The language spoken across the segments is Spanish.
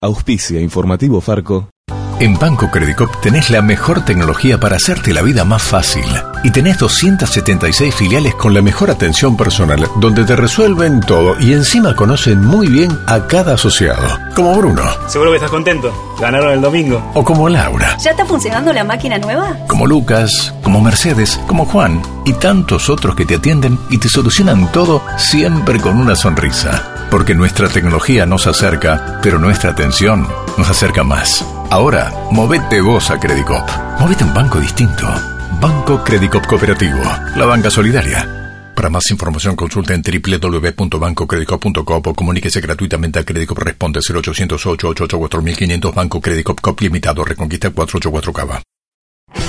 Auspicia Informativo Farco. En Banco Credicop tenés la mejor tecnología para hacerte la vida más fácil. Y tenés 276 filiales con la mejor atención personal, donde te resuelven todo y encima conocen muy bien a cada asociado. Como Bruno. Seguro que estás contento. Ganaron el domingo. O como Laura. ¿Ya está funcionando la máquina nueva? Como Lucas, como Mercedes, como Juan y tantos otros que te atienden y te solucionan todo siempre con una sonrisa. Porque nuestra tecnología nos acerca, pero nuestra atención nos acerca más. Ahora, movete vos a Credicop. Movete un banco distinto. Banco Credicop Cooperativo. La banca solidaria. Para más información consulta en www.bancocredicop.com o comuníquese gratuitamente a Credicop Responde 0808 884 Banco Credicop Cop Limitado Reconquista 484 Cava.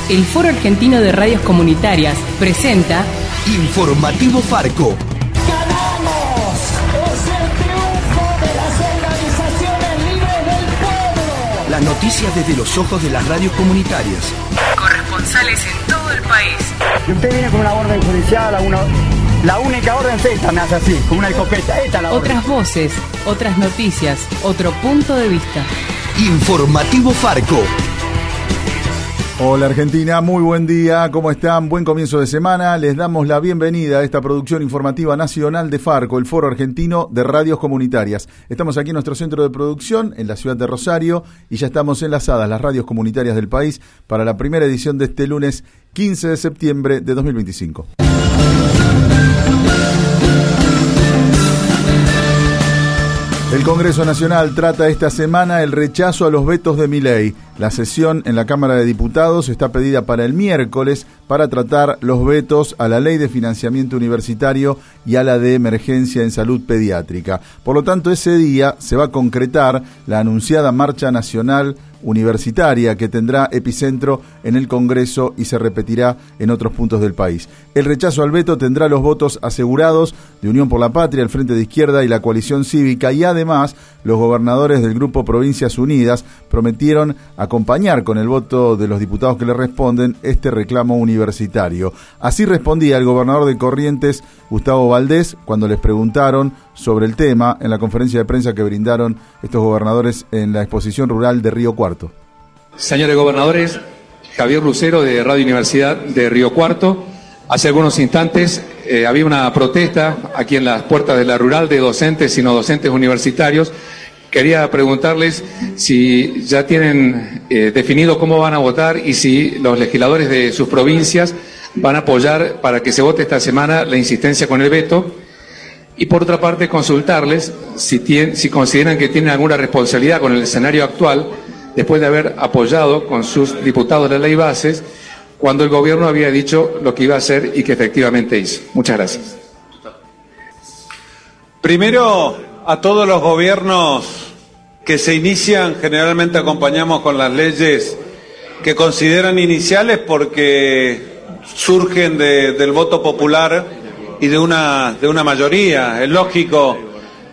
El Foro Argentino de Radios Comunitarias presenta Informativo Farco. Las noticias desde los ojos de las radios comunitarias. corresponsales en todo el país. Y usted viene con una orden judicial, a una, la única orden es esta, me hace así, con una escopeta. Esta es la orden. Otras voces, otras noticias, otro punto de vista. Informativo Farco. Hola Argentina, muy buen día, ¿cómo están? Buen comienzo de semana. Les damos la bienvenida a esta producción informativa nacional de Farco, el Foro Argentino de Radios Comunitarias. Estamos aquí en nuestro centro de producción, en la ciudad de Rosario, y ya estamos enlazadas las radios comunitarias del país para la primera edición de este lunes 15 de septiembre de 2025. El Congreso Nacional trata esta semana el rechazo a los vetos de Miley. La sesión en la Cámara de Diputados está pedida para el miércoles para tratar los vetos a la Ley de Financiamiento Universitario y a la de Emergencia en Salud Pediátrica. Por lo tanto, ese día se va a concretar la anunciada Marcha Nacional universitaria que tendrá epicentro en el Congreso y se repetirá en otros puntos del país. El rechazo al veto tendrá los votos asegurados de Unión por la Patria, el Frente de Izquierda y la Coalición Cívica y además los gobernadores del Grupo Provincias Unidas prometieron acompañar con el voto de los diputados que le responden este reclamo universitario. Así respondía el gobernador de Corrientes, Gustavo Valdés, cuando les preguntaron sobre el tema en la conferencia de prensa que brindaron estos gobernadores en la exposición rural de Río Cuarto. Señores gobernadores, Javier Lucero de Radio Universidad de Río Cuarto. Hace algunos instantes eh, había una protesta aquí en las puertas de la rural de docentes y no docentes universitarios. Quería preguntarles si ya tienen eh, definido cómo van a votar y si los legisladores de sus provincias van a apoyar para que se vote esta semana la insistencia con el veto. Y por otra parte, consultarles si, tien- si consideran que tienen alguna responsabilidad con el escenario actual, después de haber apoyado con sus diputados la ley bases, cuando el gobierno había dicho lo que iba a hacer y que efectivamente hizo. Muchas gracias. Primero, a todos los gobiernos que se inician, generalmente acompañamos con las leyes que consideran iniciales porque surgen de- del voto popular y de una, de una mayoría. Es lógico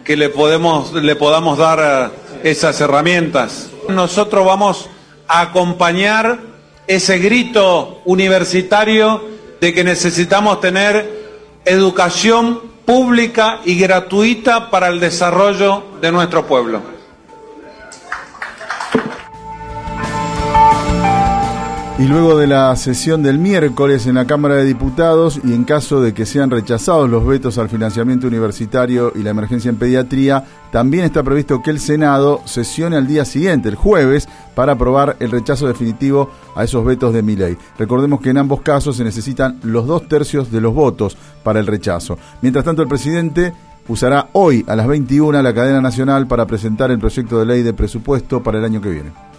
que le, podemos, le podamos dar eh, esas herramientas. Nosotros vamos a acompañar ese grito universitario de que necesitamos tener educación pública y gratuita para el desarrollo de nuestro pueblo. Y luego de la sesión del miércoles en la Cámara de Diputados y en caso de que sean rechazados los vetos al financiamiento universitario y la emergencia en pediatría, también está previsto que el Senado sesione al día siguiente, el jueves, para aprobar el rechazo definitivo a esos vetos de mi ley. Recordemos que en ambos casos se necesitan los dos tercios de los votos para el rechazo. Mientras tanto, el presidente usará hoy a las 21 la cadena nacional para presentar el proyecto de ley de presupuesto para el año que viene.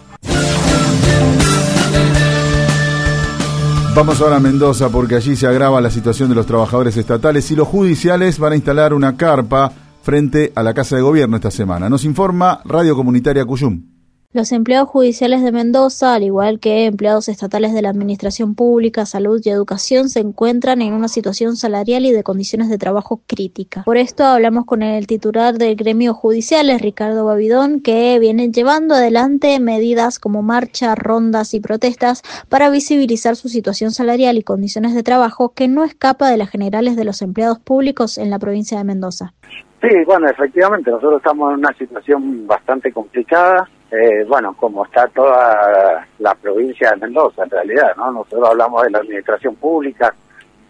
Vamos ahora a Mendoza porque allí se agrava la situación de los trabajadores estatales y los judiciales van a instalar una carpa frente a la Casa de Gobierno esta semana. Nos informa Radio Comunitaria Cuyum. Los empleados judiciales de Mendoza, al igual que empleados estatales de la Administración Pública, Salud y Educación, se encuentran en una situación salarial y de condiciones de trabajo crítica. Por esto hablamos con el titular del gremio judiciales, Ricardo Bavidón, que viene llevando adelante medidas como marcha, rondas y protestas para visibilizar su situación salarial y condiciones de trabajo que no escapa de las generales de los empleados públicos en la provincia de Mendoza. Sí, bueno, efectivamente, nosotros estamos en una situación bastante complicada. Eh, bueno, como está toda la provincia de Mendoza, en realidad, ¿no? Nosotros hablamos de la administración pública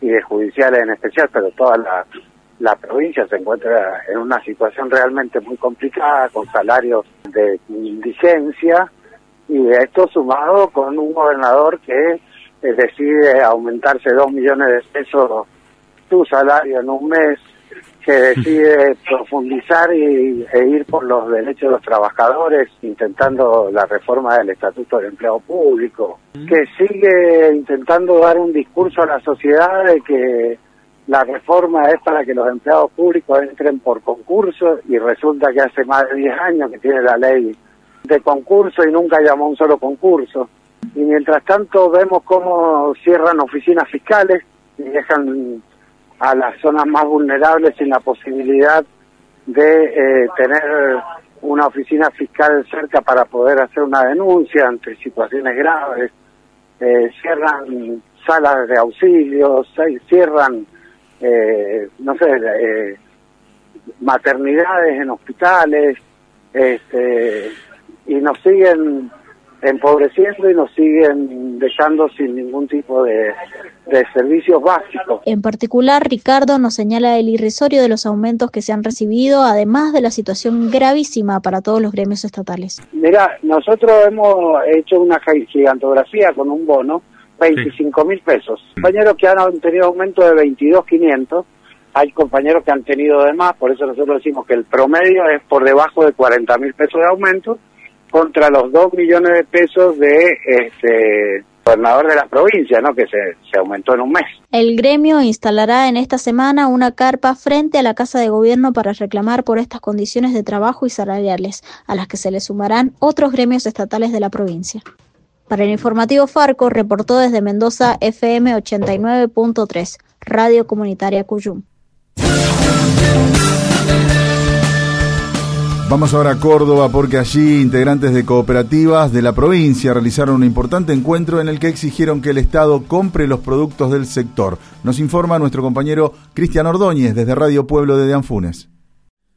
y de judiciales en especial, pero toda la, la provincia se encuentra en una situación realmente muy complicada, con salarios de indigencia, y esto sumado con un gobernador que eh, decide aumentarse dos millones de pesos su salario en un mes, que decide profundizar y, e ir por los derechos de los trabajadores, intentando la reforma del Estatuto del Empleo Público, que sigue intentando dar un discurso a la sociedad de que la reforma es para que los empleados públicos entren por concurso y resulta que hace más de 10 años que tiene la ley de concurso y nunca llamó un solo concurso. Y mientras tanto vemos cómo cierran oficinas fiscales y dejan a las zonas más vulnerables sin la posibilidad de eh, tener una oficina fiscal cerca para poder hacer una denuncia ante situaciones graves, eh, cierran salas de auxilio, cierran, eh, no sé, maternidades en hospitales, este, y nos siguen empobreciendo y nos siguen dejando sin ningún tipo de, de, servicios básicos. En particular, Ricardo nos señala el irrisorio de los aumentos que se han recibido, además de la situación gravísima para todos los gremios estatales. Mira, nosotros hemos hecho una gigantografía con un bono, 25 mil pesos. Compañeros que han tenido aumento de 22.500, hay compañeros que han tenido de más, por eso nosotros decimos que el promedio es por debajo de 40 mil pesos de aumento contra los 2 millones de pesos de este gobernador de la provincia, ¿no? que se, se aumentó en un mes. El gremio instalará en esta semana una carpa frente a la Casa de Gobierno para reclamar por estas condiciones de trabajo y salariales, a las que se le sumarán otros gremios estatales de la provincia. Para el informativo Farco, reportó desde Mendoza FM 89.3, Radio Comunitaria Cuyum. Vamos ahora a Córdoba porque allí integrantes de cooperativas de la provincia realizaron un importante encuentro en el que exigieron que el Estado compre los productos del sector. Nos informa nuestro compañero Cristian Ordóñez desde Radio Pueblo de Anfunes.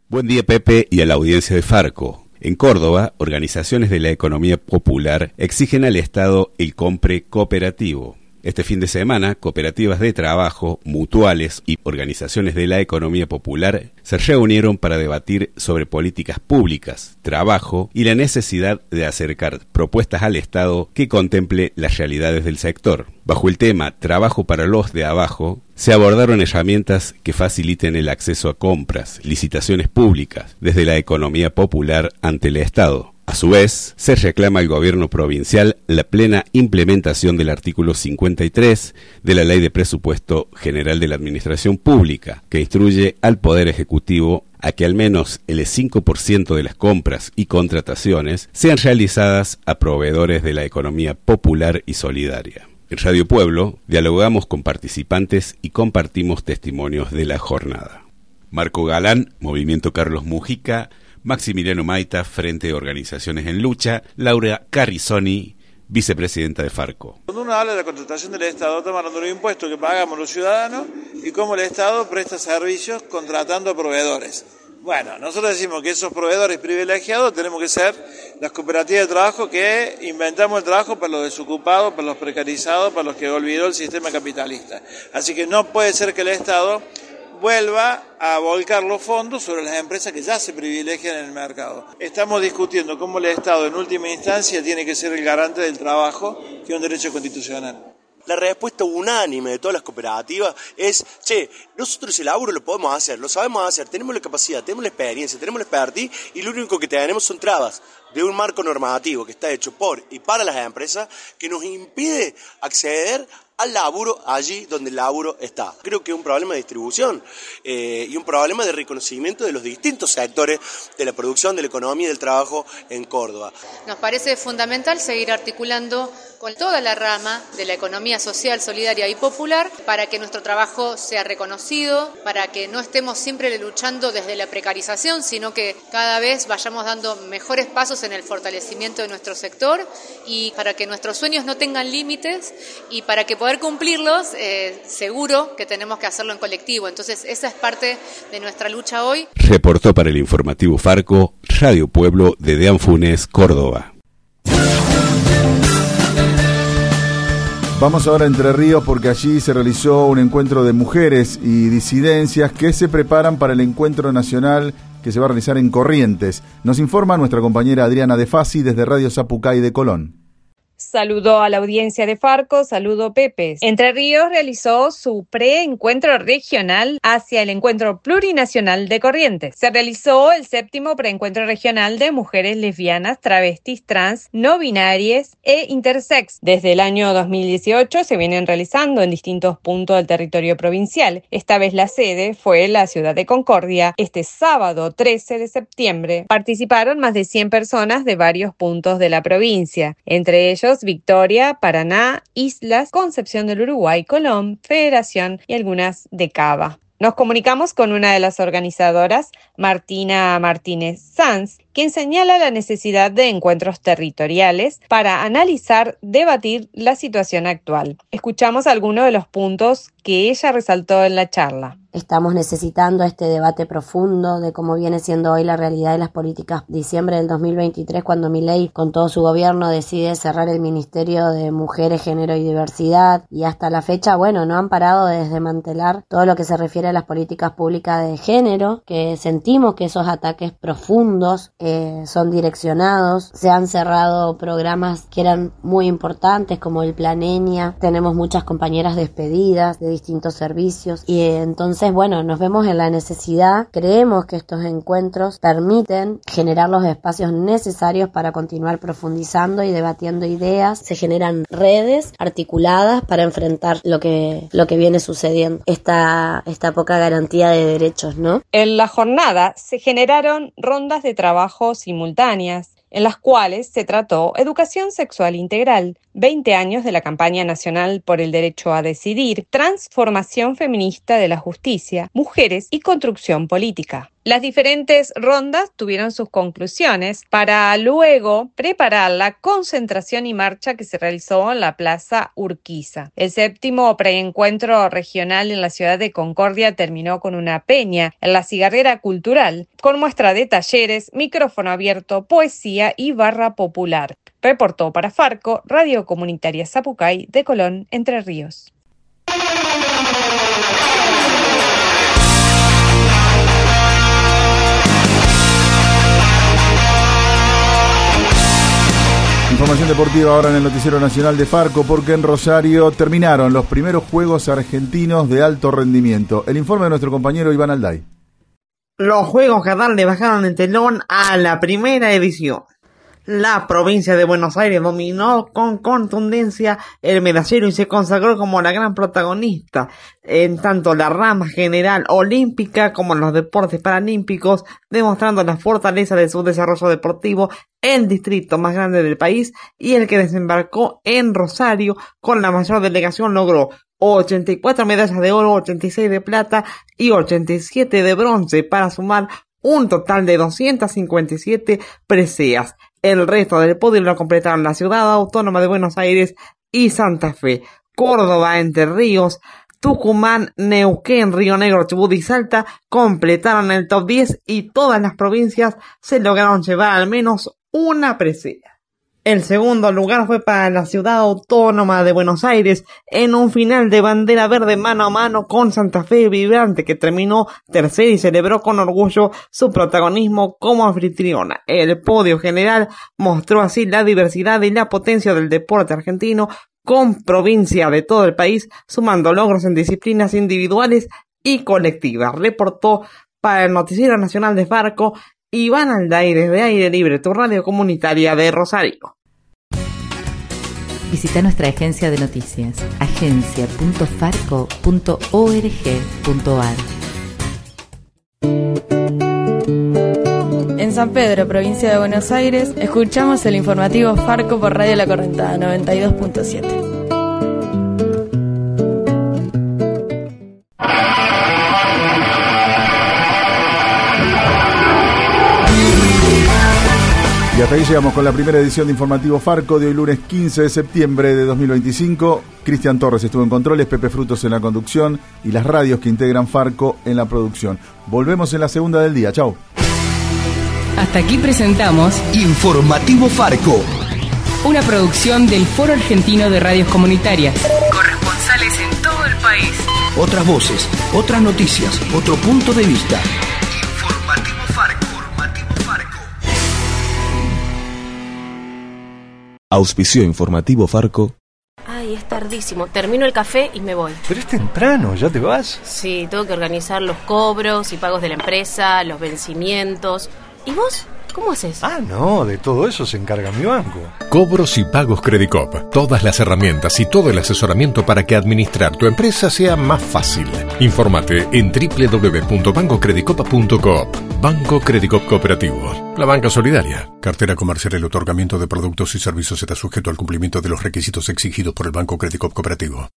Buen día Pepe y a la audiencia de Farco. En Córdoba, organizaciones de la economía popular exigen al Estado el compre cooperativo. Este fin de semana, cooperativas de trabajo, mutuales y organizaciones de la economía popular se reunieron para debatir sobre políticas públicas, trabajo y la necesidad de acercar propuestas al Estado que contemple las realidades del sector. Bajo el tema Trabajo para los de abajo, se abordaron herramientas que faciliten el acceso a compras, licitaciones públicas desde la economía popular ante el Estado a su vez, se reclama al gobierno provincial la plena implementación del artículo 53 de la Ley de Presupuesto General de la Administración Pública, que instruye al Poder Ejecutivo a que al menos el 5% de las compras y contrataciones sean realizadas a proveedores de la economía popular y solidaria. En Radio Pueblo dialogamos con participantes y compartimos testimonios de la jornada. Marco Galán, Movimiento Carlos Mujica, Maximiliano Maita, Frente de Organizaciones en Lucha, Laura Carrizoni, vicepresidenta de Farco. Cuando uno habla de la contratación del Estado, estamos hablando de los impuestos que pagamos los ciudadanos y cómo el Estado presta servicios contratando a proveedores. Bueno, nosotros decimos que esos proveedores privilegiados tenemos que ser las cooperativas de trabajo que inventamos el trabajo para los desocupados, para los precarizados, para los que olvidó el sistema capitalista. Así que no puede ser que el Estado vuelva a volcar los fondos sobre las empresas que ya se privilegian en el mercado. Estamos discutiendo cómo el Estado en última instancia tiene que ser el garante del trabajo, que es un derecho constitucional. La respuesta unánime de todas las cooperativas es, che, nosotros el laburo lo podemos hacer, lo sabemos hacer, tenemos la capacidad, tenemos la experiencia, tenemos la expertise y lo único que tenemos son trabas de un marco normativo que está hecho por y para las empresas que nos impide acceder al laburo allí donde el laburo está. Creo que es un problema de distribución eh, y un problema de reconocimiento de los distintos sectores de la producción, de la economía y del trabajo en Córdoba. Nos parece fundamental seguir articulando con toda la rama de la economía social, solidaria y popular para que nuestro trabajo sea reconocido, para que no estemos siempre luchando desde la precarización, sino que cada vez vayamos dando mejores pasos en el fortalecimiento de nuestro sector y para que nuestros sueños no tengan límites y para que podamos poder cumplirlos, eh, seguro que tenemos que hacerlo en colectivo. Entonces, esa es parte de nuestra lucha hoy. Reportó para el informativo Farco, Radio Pueblo de Dean Funes, Córdoba. Vamos ahora a Entre Ríos porque allí se realizó un encuentro de mujeres y disidencias que se preparan para el encuentro nacional que se va a realizar en Corrientes. Nos informa nuestra compañera Adriana De Fasi desde Radio Zapucay de Colón. Saludó a la audiencia de Farco, saludo Pepe. Entre Ríos realizó su preencuentro regional hacia el encuentro plurinacional de Corrientes. Se realizó el séptimo preencuentro regional de mujeres lesbianas, travestis, trans, no binarias e intersex. Desde el año 2018 se vienen realizando en distintos puntos del territorio provincial. Esta vez la sede fue la ciudad de Concordia. Este sábado 13 de septiembre participaron más de 100 personas de varios puntos de la provincia, entre ellos Victoria, Paraná, Islas, Concepción del Uruguay, Colón, Federación y algunas de Cava. Nos comunicamos con una de las organizadoras, Martina Martínez Sanz, quien señala la necesidad de encuentros territoriales para analizar, debatir la situación actual. Escuchamos algunos de los puntos que ella resaltó en la charla. Estamos necesitando este debate profundo de cómo viene siendo hoy la realidad de las políticas. Diciembre del 2023, cuando Milei con todo su gobierno decide cerrar el Ministerio de Mujeres, Género y Diversidad y hasta la fecha, bueno, no han parado de desmantelar todo lo que se refiere a las políticas públicas de género, que sentimos que esos ataques profundos eh, son direccionados. Se han cerrado programas que eran muy importantes como el Planenia. Tenemos muchas compañeras despedidas de distintos servicios y entonces, bueno, nos vemos en la necesidad. Creemos que estos encuentros permiten generar los espacios necesarios para continuar profundizando y debatiendo ideas. Se generan redes articuladas para enfrentar lo que, lo que viene sucediendo. Esta, esta poca garantía de derechos, ¿no? En la jornada se generaron rondas de trabajo simultáneas en las cuales se trató educación sexual integral, 20 años de la campaña nacional por el derecho a decidir, transformación feminista de la justicia, mujeres y construcción política. Las diferentes rondas tuvieron sus conclusiones para luego preparar la concentración y marcha que se realizó en la Plaza Urquiza. El séptimo preencuentro regional en la ciudad de Concordia terminó con una peña en la cigarrera cultural, con muestra de talleres, micrófono abierto, poesía y barra popular. Reportó para Farco, Radio Comunitaria Zapucay de Colón, Entre Ríos. Información deportiva ahora en el Noticiero Nacional de Farco, porque en Rosario terminaron los primeros Juegos Argentinos de alto rendimiento. El informe de nuestro compañero Iván Alday. Los Juegos Qatar le bajaron el telón a la primera edición. La provincia de Buenos Aires dominó con contundencia el medallero y se consagró como la gran protagonista en tanto la rama general olímpica como los deportes paralímpicos, demostrando la fortaleza de su desarrollo deportivo, el distrito más grande del país y el que desembarcó en Rosario con la mayor delegación logró 84 medallas de oro, 86 de plata y 87 de bronce para sumar un total de 257 preseas. El resto del podio lo completaron la Ciudad Autónoma de Buenos Aires y Santa Fe, Córdoba, Entre Ríos, Tucumán, Neuquén, Río Negro, Chubut y Salta completaron el top 10 y todas las provincias se lograron llevar al menos una presea. El segundo lugar fue para la ciudad autónoma de Buenos Aires en un final de bandera verde mano a mano con Santa Fe Vibrante que terminó tercero y celebró con orgullo su protagonismo como anfitriona. El podio general mostró así la diversidad y la potencia del deporte argentino con provincia de todo el país sumando logros en disciplinas individuales y colectivas. Reportó para el Noticiero Nacional de Farco Iván Alday desde Aire Libre, tu radio comunitaria de Rosario. Visita nuestra agencia de noticias, agencia.farco.org.ar. En San Pedro, provincia de Buenos Aires, escuchamos el informativo Farco por Radio La Correntada 92.7. Hasta ahí llegamos con la primera edición de Informativo Farco de hoy lunes 15 de septiembre de 2025. Cristian Torres estuvo en controles, Pepe Frutos en la conducción y las radios que integran Farco en la producción. Volvemos en la segunda del día. Chau. Hasta aquí presentamos Informativo Farco. una producción del Foro Argentino de Radios Comunitarias. Corresponsales en todo el país. Otras voces, otras noticias, otro punto de vista. Auspicio informativo Farco. Ay, es tardísimo. Termino el café y me voy. Pero es temprano, ¿ya te vas? Sí, tengo que organizar los cobros y pagos de la empresa, los vencimientos. ¿Y vos? ¿Cómo haces? Ah, no, de todo eso se encarga mi banco. Cobros y pagos Credicop. Todas las herramientas y todo el asesoramiento para que administrar tu empresa sea más fácil. Infórmate en www.bancocredicopa.coop. Banco Credicop Cooperativo. La banca solidaria. Cartera comercial. El otorgamiento de productos y servicios está sujeto al cumplimiento de los requisitos exigidos por el Banco Credicop Cooperativo.